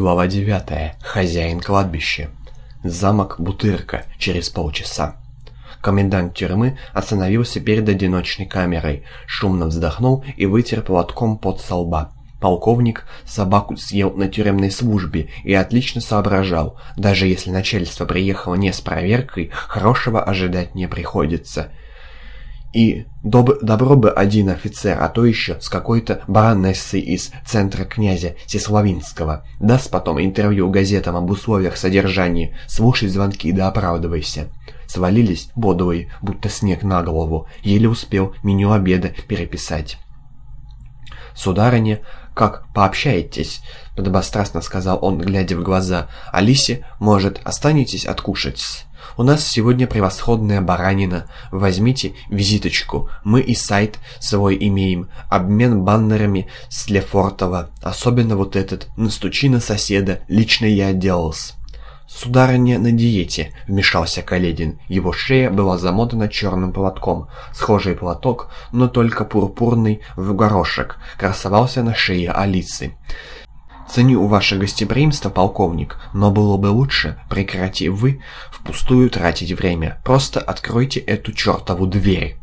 Глава 9. Хозяин кладбища. Замок Бутырка. Через полчаса. Комендант тюрьмы остановился перед одиночной камерой, шумно вздохнул и вытер платком пот со лба. Полковник собаку съел на тюремной службе и отлично соображал, даже если начальство приехало не с проверкой, хорошего ожидать не приходится – и доб добро бы один офицер, а то еще с какой-то баронессой из центра князя Сеславинского. Даст потом интервью газетам об условиях содержания, слушай звонки да оправдывайся. Свалились бодрые, будто снег на голову, еле успел меню обеда переписать. «Сударыня, как пообщаетесь?» — подобострастно сказал он, глядя в глаза. «Алисе, может, останетесь откушать?» У нас сегодня превосходная баранина. Возьмите визиточку. Мы и сайт свой имеем. Обмен баннерами с Лефортова. Особенно вот этот. Настучи на соседа. Лично я отделался. «Сударыня на диете», — вмешался Каледин. Его шея была замотана черным платком. Схожий платок, но только пурпурный в горошек, красовался на шее Алисы. Ценю ваше гостеприимство, полковник, но было бы лучше, прекрати вы впустую тратить время. Просто откройте эту чертову дверь.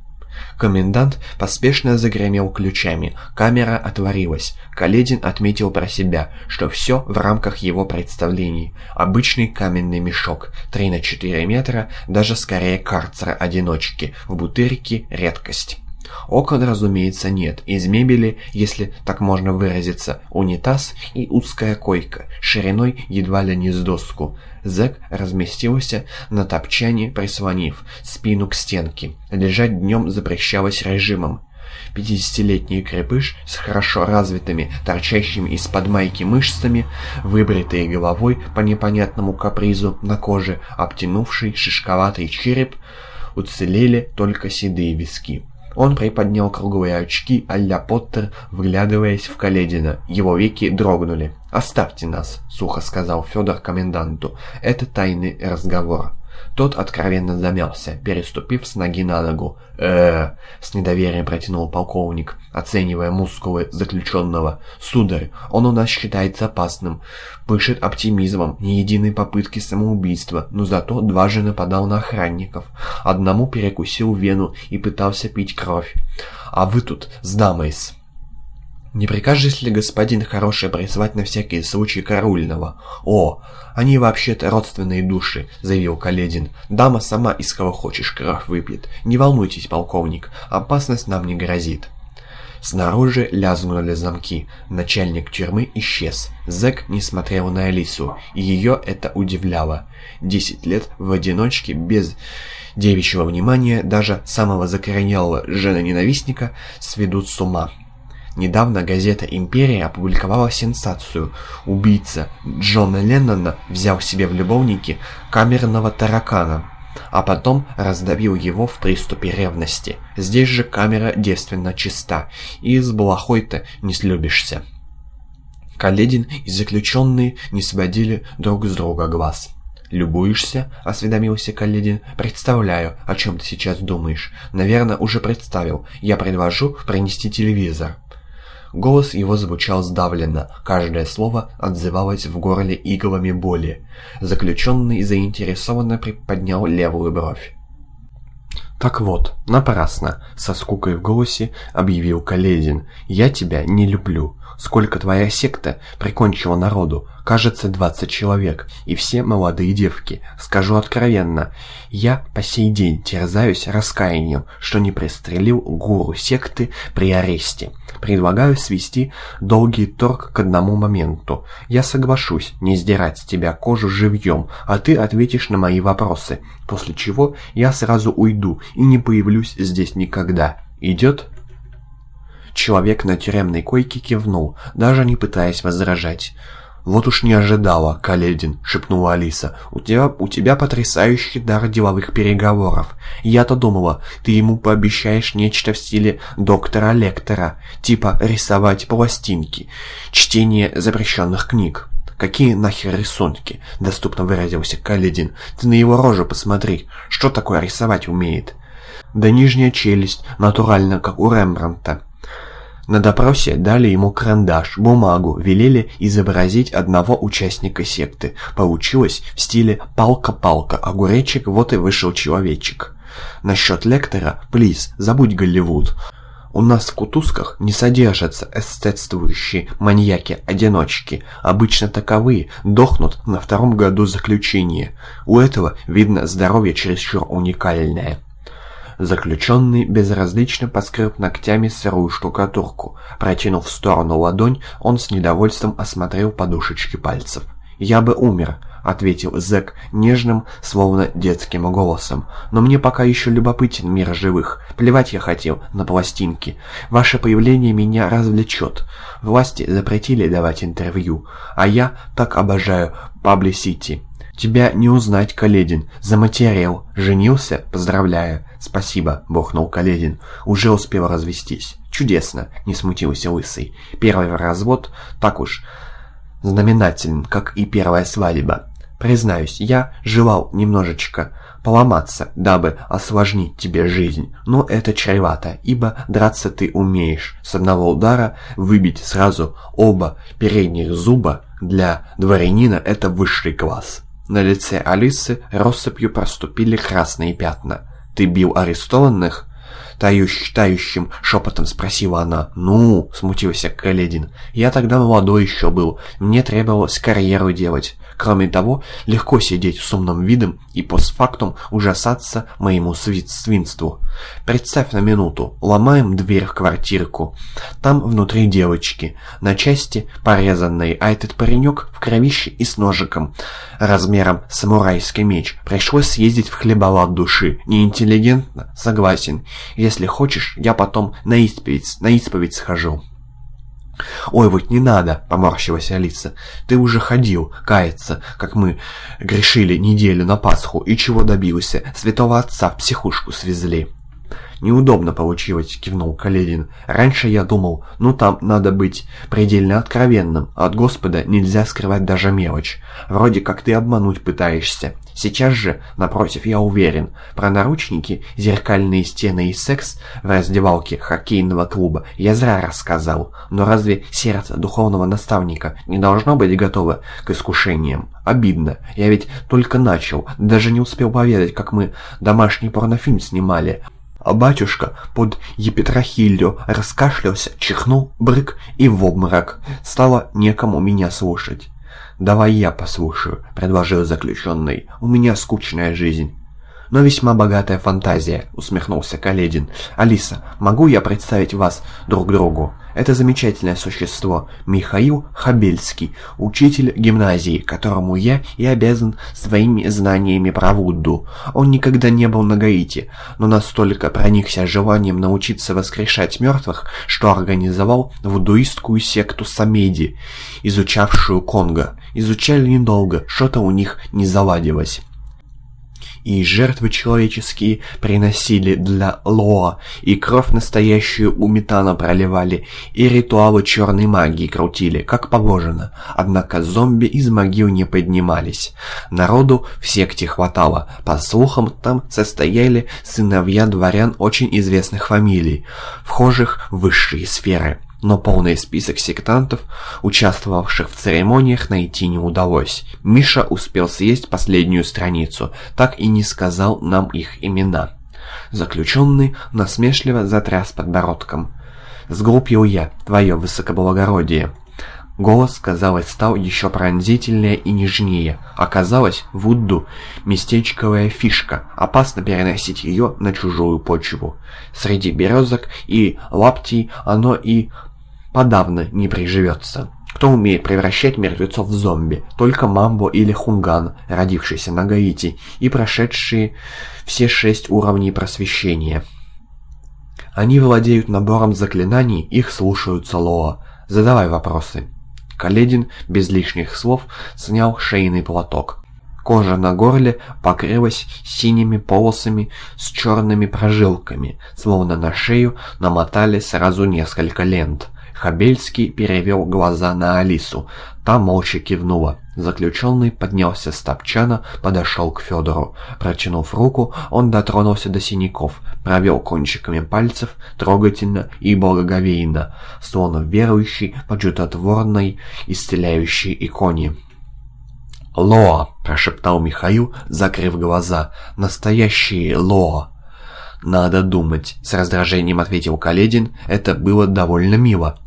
Комендант поспешно загремел ключами. Камера отворилась. Каледин отметил про себя, что все в рамках его представлений. Обычный каменный мешок, 3 на 4 метра, даже скорее карцера-одиночки. В бутырке редкость. Окон, разумеется, нет. Из мебели, если так можно выразиться, унитаз и узкая койка, шириной едва ли не с доску. Зэк разместился на топчане, прислонив спину к стенке. Лежать днем запрещалось режимом. Пятидесятилетний крепыш с хорошо развитыми, торчащими из-под майки мышцами, выбритой головой по непонятному капризу на коже, обтянувший шишковатый череп, уцелели только седые виски. Он приподнял круглые очки а-ля Поттер, вглядываясь в Каледина. Его веки дрогнули. «Оставьте нас», — сухо сказал Федор коменданту. «Это тайный разговор». Тот откровенно замялся, переступив с ноги на ногу. э с недоверием протянул полковник, оценивая мускулы заключенного. «Сударь, он у нас считается опасным, пышет оптимизмом, ни единой попытки самоубийства, но зато дважды нападал на охранников. Одному перекусил вену и пытался пить кровь. А вы тут с дамой-с». Не прикажешь ли господин хорошее призвать на всякий случай караульного? О, они вообще-то родственные души, заявил Каледин. Дама сама из кого хочешь кровь выпьет. Не волнуйтесь, полковник, опасность нам не грозит. Снаружи лязгнули замки. Начальник тюрьмы исчез. Зэк не смотрел на Алису, и ее это удивляло. Десять лет в одиночке, без девичьего внимания, даже самого закоренелого жена-ненавистника сведут с ума. Недавно газета «Империя» опубликовала сенсацию. Убийца Джона Леннона взял себе в любовники камерного таракана, а потом раздавил его в приступе ревности. Здесь же камера девственно чиста, и с балахой-то не слюбишься. Каледин и заключенные не сводили друг с друга глаз. «Любуешься?» — осведомился Каледин. «Представляю, о чем ты сейчас думаешь. Наверное, уже представил. Я предложу принести телевизор». Голос его звучал сдавленно, каждое слово отзывалось в горле иглами боли. Заключенный заинтересованно приподнял левую бровь. «Так вот, напрасно», — со скукой в голосе объявил Каледин. «Я тебя не люблю. Сколько твоя секта прикончила народу? Кажется, 20 человек, и все молодые девки. Скажу откровенно, я по сей день терзаюсь раскаянием, что не пристрелил гуру секты при аресте. Предлагаю свести долгий торг к одному моменту. Я соглашусь не сдирать с тебя кожу живьем, а ты ответишь на мои вопросы, после чего я сразу уйду и не появлюсь здесь никогда. Идет?» Человек на тюремной койке кивнул, даже не пытаясь возражать. «Вот уж не ожидала, Каледин», — шепнула Алиса. «У тебя, у тебя потрясающий дар деловых переговоров. Я-то думала, ты ему пообещаешь нечто в стиле доктора Лектора, типа рисовать пластинки, чтение запрещенных книг». «Какие нахер рисунки?» — доступно выразился Каледин. «Ты на его рожу посмотри, что такое рисовать умеет?» «Да нижняя челюсть, натурально, как у Рембранта». На допросе дали ему карандаш, бумагу, велели изобразить одного участника секты. Получилось в стиле «палка-палка, огуречек, вот и вышел человечек». Насчет лектора, плиз, забудь Голливуд. У нас в кутузках не содержатся эстетствующие маньяки-одиночки. Обычно таковые дохнут на втором году заключения. У этого, видно, здоровье чересчур уникальное. Заключенный безразлично поскреб ногтями сырую штукатурку. Протянув в сторону ладонь, он с недовольством осмотрел подушечки пальцев. «Я бы умер», — ответил зэк нежным, словно детским голосом. «Но мне пока еще любопытен мир живых. Плевать я хотел на пластинки. Ваше появление меня развлечет. Власти запретили давать интервью, а я так обожаю паблисити. «Тебя не узнать, Каледин. Заматерел. Женился? Поздравляю». «Спасибо», — бухнул Каледин. «Уже успел развестись». «Чудесно», — не смутился Лысый. «Первый развод так уж знаменателен, как и первая свадьба. Признаюсь, я желал немножечко поломаться, дабы осложнить тебе жизнь, но это чревато, ибо драться ты умеешь. С одного удара выбить сразу оба передних зуба для дворянина это высший класс». На лице Алисы россыпью проступили красные пятна. «Ты бил арестованных?» Тающ, тающим шепотом спросила она. «Ну?» — смутился Каледин. «Я тогда молодой еще был. Мне требовалось карьеру делать. Кроме того, легко сидеть с умным видом и постфактум ужасаться моему свинству. Представь на минуту, ломаем дверь в квартирку. Там внутри девочки, на части порезанные, а этот паренек в кровище и с ножиком, размером самурайский меч. Пришлось съездить в хлебовод души. Неинтеллигентно? Согласен. Если хочешь, я потом на исповедь, на исповедь схожу. «Ой, вот не надо!» — поморщилась Алиса. «Ты уже ходил, каяться, как мы грешили неделю на Пасху, и чего добился? Святого отца в психушку свезли». «Неудобно получилось», — кивнул Каледин. «Раньше я думал, ну там надо быть предельно откровенным, от Господа нельзя скрывать даже мелочь. Вроде как ты обмануть пытаешься. Сейчас же, напротив, я уверен, про наручники, зеркальные стены и секс в раздевалке хоккейного клуба я зря рассказал. Но разве сердце духовного наставника не должно быть готово к искушениям? Обидно. Я ведь только начал, даже не успел поведать, как мы домашний порнофильм снимали, а батюшка под епитрахилью раскашлялся, чихнул, брык и в обморок. Стало некому меня слушать. «Давай я послушаю», — предложил заключенный. «У меня скучная жизнь» но весьма богатая фантазия», — усмехнулся Каледин. «Алиса, могу я представить вас друг другу? Это замечательное существо, Михаил Хабельский, учитель гимназии, которому я и обязан своими знаниями про Вудду. Он никогда не был на Гаити, но настолько проникся желанием научиться воскрешать мертвых, что организовал вудуистскую секту Самеди, изучавшую Конго. Изучали недолго, что-то у них не заладилось и жертвы человеческие приносили для Лоа, и кровь настоящую у метана проливали, и ритуалы черной магии крутили, как положено. Однако зомби из могил не поднимались. Народу в секте хватало. По слухам, там состояли сыновья дворян очень известных фамилий, вхожих в высшие сферы но полный список сектантов, участвовавших в церемониях, найти не удалось. Миша успел съесть последнюю страницу, так и не сказал нам их имена. Заключенный насмешливо затряс подбородком. «Сглупил я, твое высокоблагородие». Голос, казалось, стал еще пронзительнее и нежнее. Оказалось, Вудду – местечковая фишка, опасно переносить ее на чужую почву. Среди березок и лаптей оно и подавно не приживется. Кто умеет превращать мертвецов в зомби? Только Мамбо или Хунган, родившийся на Гаити и прошедшие все шесть уровней просвещения. Они владеют набором заклинаний, их слушаются Лоа. Задавай вопросы. Каледин без лишних слов снял шейный платок. Кожа на горле покрылась синими полосами с черными прожилками, словно на шею намотали сразу несколько лент. Хабельский перевел глаза на Алису. Та молча кивнула. Заключенный поднялся с топчана, подошел к Федору. Протянув руку, он дотронулся до синяков, провел кончиками пальцев трогательно и благоговейно, словно верующий по чудотворной исцеляющей иконе. «Лоа!» – прошептал Михаил, закрыв глаза. «Настоящие Лоа!» «Надо думать», — с раздражением ответил Каледин. «Это было довольно мило».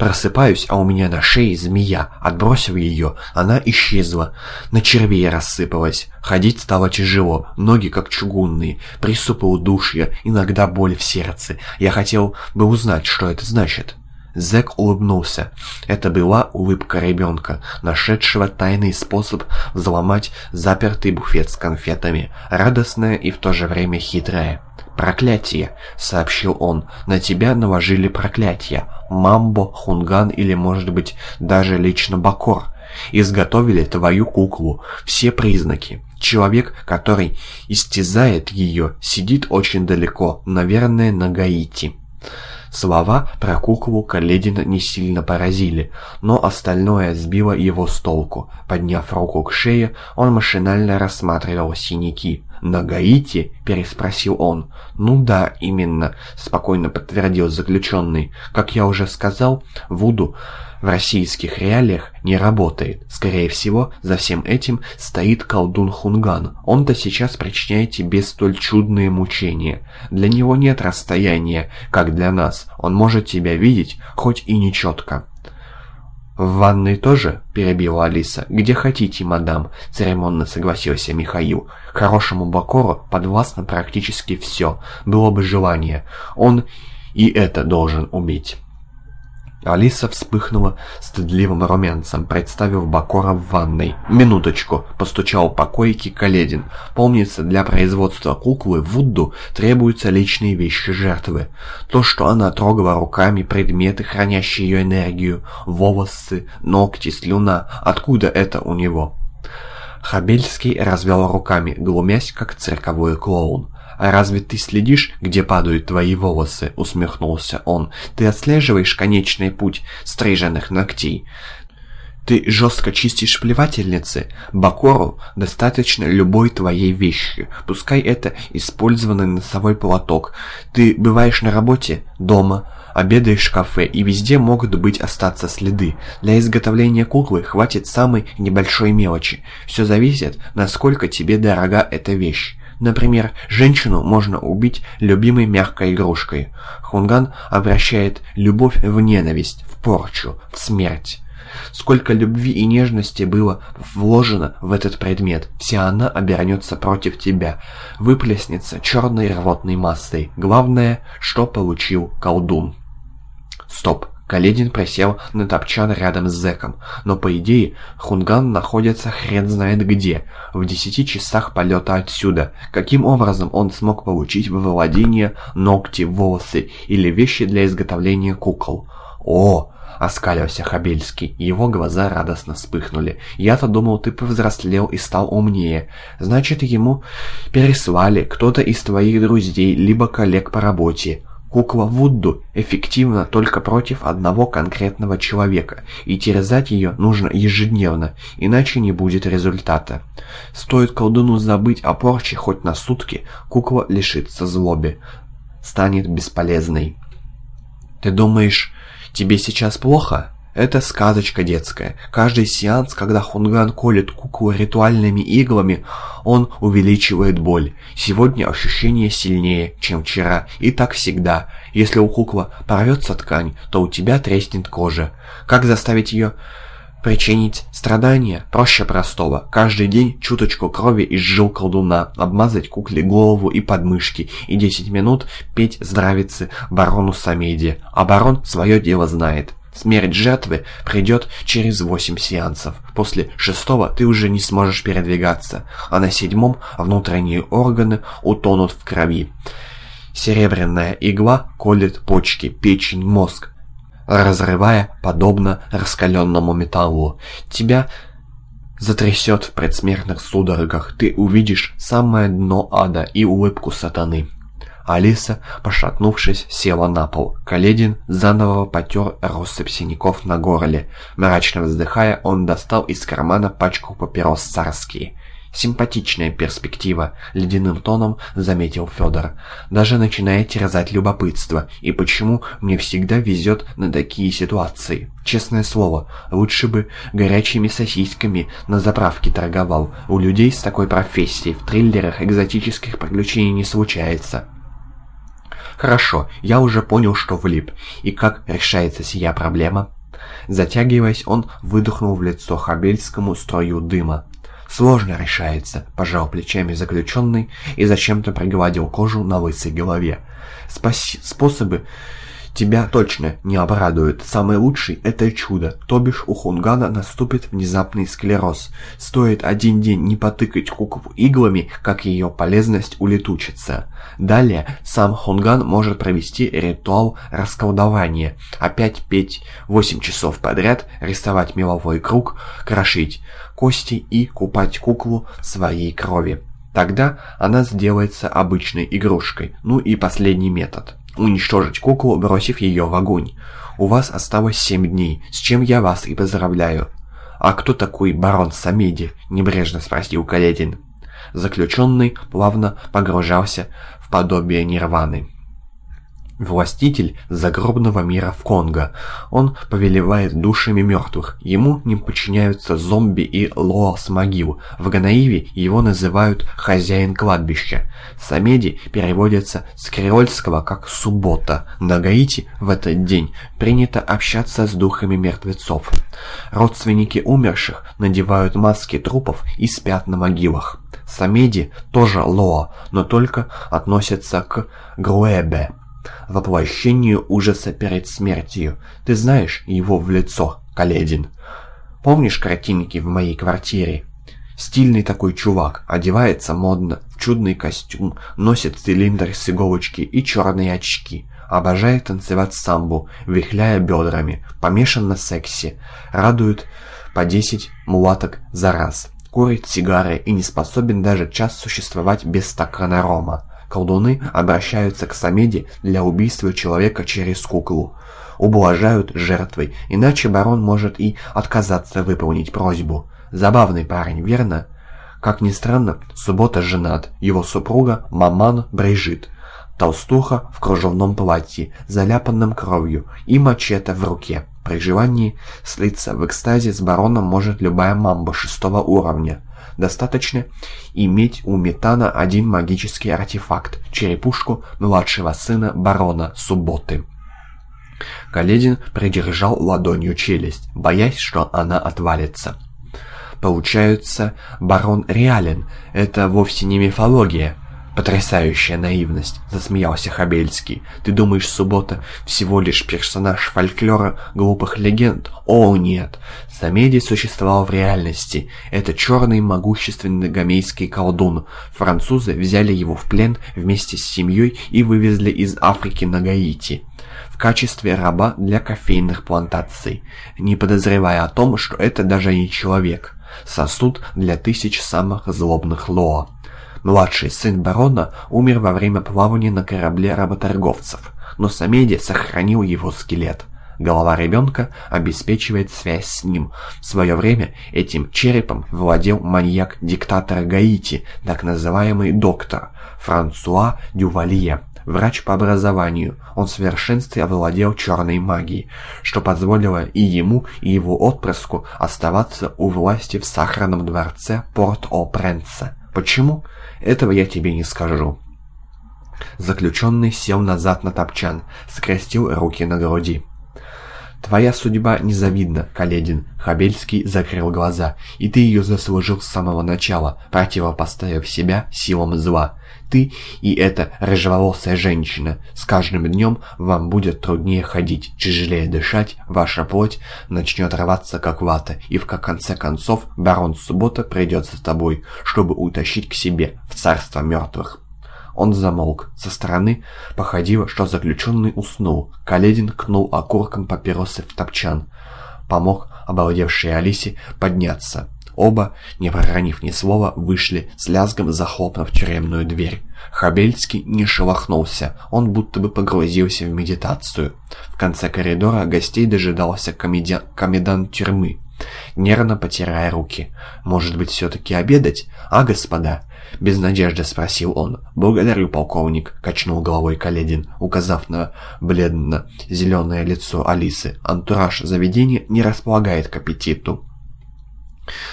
Просыпаюсь, а у меня на шее змея. Отбросив ее, она исчезла. На червей рассыпалась. Ходить стало тяжело, ноги как чугунные, приступы удушья, иногда боль в сердце. Я хотел бы узнать, что это значит. Зэк улыбнулся. Это была улыбка ребенка, нашедшего тайный способ взломать запертый буфет с конфетами, радостная и в то же время хитрая. «Проклятие!» — сообщил он. «На тебя наложили проклятие. Мамбо, Хунган или, может быть, даже лично Бакор. Изготовили твою куклу. Все признаки. Человек, который истязает ее, сидит очень далеко, наверное, на Гаити». Слова про куклу Каледина не сильно поразили, но остальное сбило его с толку. Подняв руку к шее, он машинально рассматривал синяки. «На Гаити?» – переспросил он. «Ну да, именно», – спокойно подтвердил заключенный. «Как я уже сказал, Вуду в российских реалиях не работает. Скорее всего, за всем этим стоит колдун Хунган. Он-то сейчас причиняет тебе столь чудные мучения. Для него нет расстояния, как для нас. Он может тебя видеть, хоть и нечетко. «В ванной тоже?» – перебила Алиса. «Где хотите, мадам», – церемонно согласился Михаил. «Хорошему Бакору подвластно практически все. Было бы желание. Он и это должен уметь». Алиса вспыхнула стыдливым румянцем, представив Бакора в ванной. «Минуточку!» – постучал по койке Каледин. «Помнится, для производства куклы Вудду требуются личные вещи жертвы. То, что она трогала руками предметы, хранящие ее энергию, волосы, ногти, слюна, откуда это у него?» Хабельский развел руками, глумясь, как цирковой клоун. «А разве ты следишь, где падают твои волосы?» — усмехнулся он. «Ты отслеживаешь конечный путь стриженных ногтей?» Ты жестко чистишь плевательницы. Бакору достаточно любой твоей вещи. Пускай это использованный носовой платок. Ты бываешь на работе, дома, обедаешь в кафе, и везде могут быть остаться следы. Для изготовления куклы хватит самой небольшой мелочи. Все зависит, насколько тебе дорога эта вещь. Например, женщину можно убить любимой мягкой игрушкой. Хунган обращает любовь в ненависть, в порчу, в смерть. Сколько любви и нежности было вложено в этот предмет, вся она обернется против тебя, выплеснется черной рвотной массой. Главное, что получил колдун. Стоп. Каледин присел на топчан рядом с зэком, но по идее Хунган находится хрен знает где, в десяти часах полета отсюда. Каким образом он смог получить во владение ногти, волосы или вещи для изготовления кукол? О, оскалился Хабельский. Его глаза радостно вспыхнули. «Я-то думал, ты повзрослел и стал умнее. Значит, ему переслали кто-то из твоих друзей, либо коллег по работе. Кукла Вудду эффективна только против одного конкретного человека, и терзать ее нужно ежедневно, иначе не будет результата. Стоит колдуну забыть о порче хоть на сутки, кукла лишится злоби, станет бесполезной. «Ты думаешь, тебе сейчас плохо?» Это сказочка детская. Каждый сеанс, когда Хунган колет куклу ритуальными иглами, он увеличивает боль. Сегодня ощущение сильнее, чем вчера, и так всегда. Если у куклы порвется ткань, то у тебя треснет кожа. Как заставить ее причинить страдания? Проще простого. Каждый день чуточку крови из жил колдуна, обмазать кукле голову и подмышки, и 10 минут петь здравицы барону Самеди. А барон свое дело знает. Смерть жертвы придет через восемь сеансов. После шестого ты уже не сможешь передвигаться, а на седьмом внутренние органы утонут в крови. Серебряная игла колет почки, печень, мозг, разрывая подобно раскаленному металлу. Тебя затрясет в предсмертных судорогах, ты увидишь самое дно ада и улыбку сатаны. Алиса, пошатнувшись, села на пол. Каледин заново потер россыпь синяков на горле. Мрачно вздыхая, он достал из кармана пачку папирос царские. «Симпатичная перспектива», — ледяным тоном заметил Федор. «Даже начинает терзать любопытство. И почему мне всегда везет на такие ситуации? Честное слово, лучше бы горячими сосисками на заправке торговал. У людей с такой профессией в триллерах экзотических приключений не случается». «Хорошо, я уже понял, что влип. И как решается сия проблема?» Затягиваясь, он выдохнул в лицо Хабельскому строю дыма. «Сложно решается», – пожал плечами заключенный и зачем-то пригладил кожу на лысой голове. Спаси «Способы тебя точно не обрадуют. Самый лучший – это чудо, то бишь у Хунгана наступит внезапный склероз. Стоит один день не потыкать куклу иглами, как ее полезность улетучится. Далее сам Хунган может провести ритуал расколдования, опять петь 8 часов подряд, рисовать меловой круг, крошить кости и купать куклу своей крови. Тогда она сделается обычной игрушкой. Ну и последний метод. Уничтожить куклу, бросив ее в огонь. У вас осталось семь дней, с чем я вас и поздравляю. «А кто такой барон Самеди?» – небрежно спросил Каледин. Заключенный плавно погружался в подобие нирваны властитель загробного мира в Конго. Он повелевает душами мертвых. Ему не подчиняются зомби и лоас могил. В Ганаиве его называют «хозяин кладбища». Самеди переводится с креольского как «суббота». На Гаити в этот день принято общаться с духами мертвецов. Родственники умерших надевают маски трупов и спят на могилах. Самеди тоже лоа, но только относятся к Груэбе воплощению ужаса перед смертью. Ты знаешь его в лицо, Каледин. Помнишь картинки в моей квартире? Стильный такой чувак, одевается модно, в чудный костюм, носит цилиндр с иголочки и черные очки. Обожает танцевать самбу, вихляя бедрами, помешан на сексе, радует по 10 мулаток за раз, курит сигары и не способен даже час существовать без стакана рома. Колдуны обращаются к Самеде для убийства человека через куклу. Ублажают жертвой, иначе барон может и отказаться выполнить просьбу. Забавный парень, верно? Как ни странно, Суббота женат, его супруга Маман Брежит. Толстуха в кружевном платье, заляпанном кровью, и мачете в руке. При желании слиться в экстазе с бароном может любая мамба шестого уровня. Достаточно иметь у Метана один магический артефакт – черепушку младшего сына барона Субботы. Каледин придержал ладонью челюсть, боясь, что она отвалится. Получается, барон реален. Это вовсе не мифология. «Потрясающая наивность», — засмеялся Хабельский. «Ты думаешь, суббота всего лишь персонаж фольклора глупых легенд? О, нет! Самеди существовал в реальности. Это черный могущественный гамейский колдун. Французы взяли его в плен вместе с семьей и вывезли из Африки на Гаити в качестве раба для кофейных плантаций, не подозревая о том, что это даже не человек. Сосуд для тысяч самых злобных лоа. Младший сын барона умер во время плавания на корабле работорговцев, но Самеди сохранил его скелет. Голова ребенка обеспечивает связь с ним. В свое время этим черепом владел маньяк диктатора Гаити, так называемый доктор Франсуа Дювалье. Врач по образованию, он в совершенстве овладел черной магией, что позволило и ему, и его отпрыску оставаться у власти в сахарном дворце Порт-о-Пренсе. Почему? Этого я тебе не скажу. Заключенный сел назад на топчан, скрестил руки на груди. «Твоя судьба незавидна, Каледин», — Хабельский закрыл глаза, «и ты ее заслужил с самого начала, противопоставив себя силам зла. Ты и эта рыжеволосая женщина. С каждым днем вам будет труднее ходить, тяжелее дышать, ваша плоть начнет рваться как вата, и в конце концов барон Суббота придет за тобой, чтобы утащить к себе в царство мертвых». Он замолк. Со стороны походило, что заключенный уснул. Каледин кнул окурком папиросы в топчан. Помог обалдевшей Алисе подняться. Оба, не проронив ни слова, вышли, с лязгом захлопнув тюремную дверь. Хабельский не шелохнулся, он будто бы погрузился в медитацию. В конце коридора гостей дожидался комедиан... комендант тюрьмы, нервно потирая руки. «Может быть, все-таки обедать? А, господа?» Без надежды спросил он. «Благодарю, полковник», — качнул головой Каледин, указав на бледно-зеленое лицо Алисы. «Антураж заведения не располагает к аппетиту».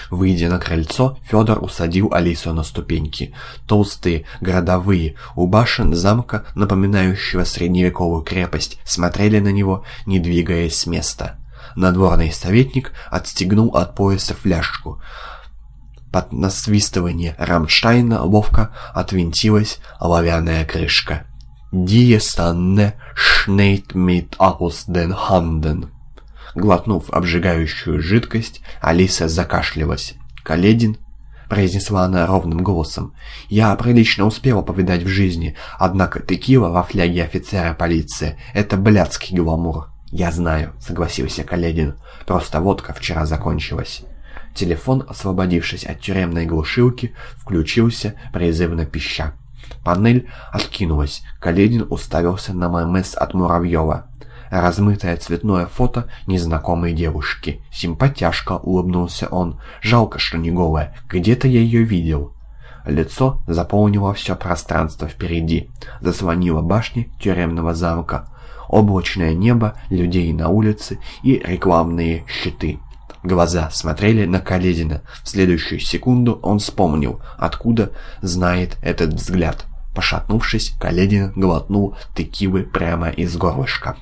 Выйдя на крыльцо, Федор усадил Алису на ступеньки. Толстые, городовые, у башен замка, напоминающего средневековую крепость, смотрели на него, не двигаясь с места. Надворный советник отстегнул от пояса фляжку. Под насвистывание Рамштайна ловко отвинтилась оловянная крышка. «Die Stanne schneit mit aus den Handen». Глотнув обжигающую жидкость, Алиса закашлялась. «Каледин?» — произнесла она ровным голосом. «Я прилично успела повидать в жизни, однако текила во фляге офицера полиции — это блядский гламур». «Я знаю», — согласился Каледин. «Просто водка вчера закончилась». Телефон, освободившись от тюремной глушилки, включился, призывно пища. Панель откинулась. Каледин уставился на ММС от Муравьева. Размытое цветное фото незнакомой девушки. Симпатяшка, улыбнулся он. Жалко, что не голая. Где-то я ее видел. Лицо заполнило все пространство впереди. Заслонило башни тюремного замка облачное небо, людей на улице и рекламные щиты. Глаза смотрели на Каледина. В следующую секунду он вспомнил, откуда знает этот взгляд. Пошатнувшись, Каледин глотнул текивы прямо из горлышка.